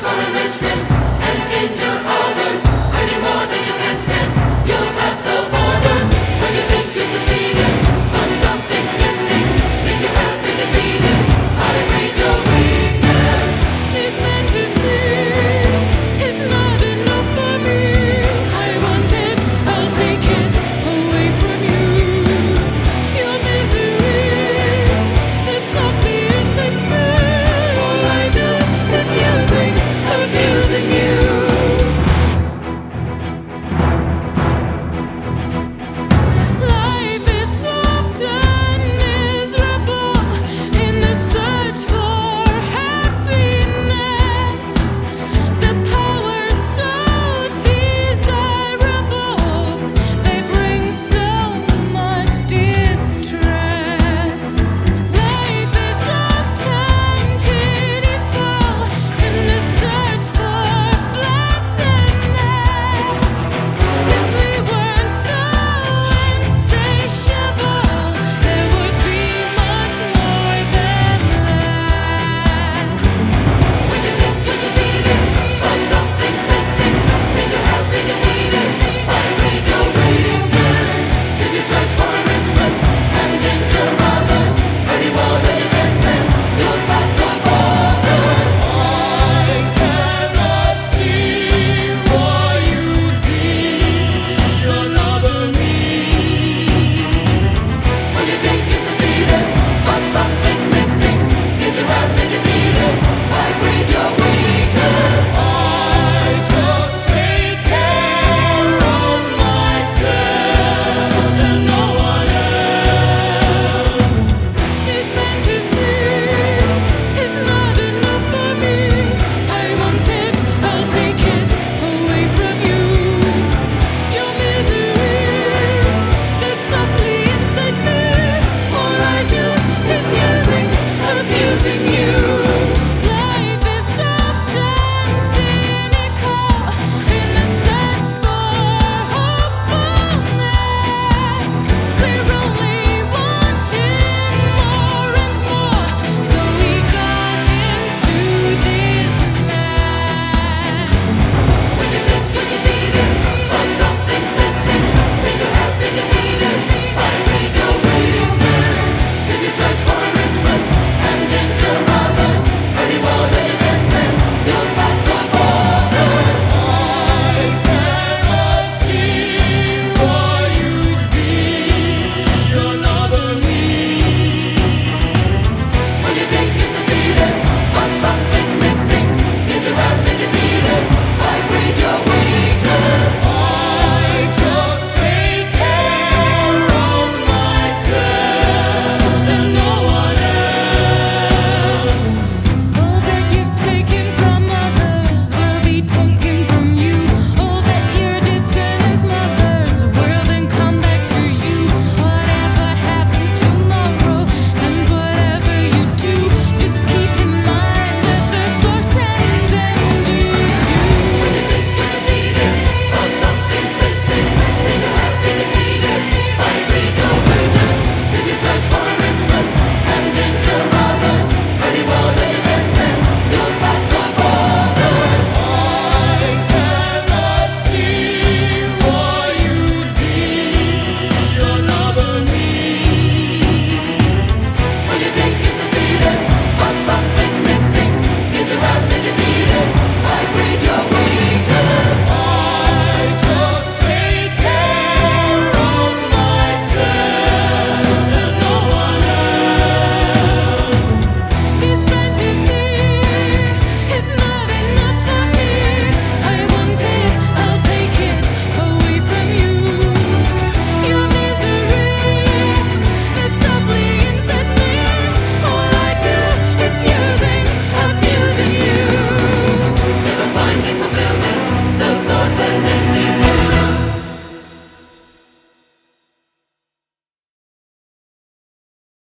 for enrichment and danger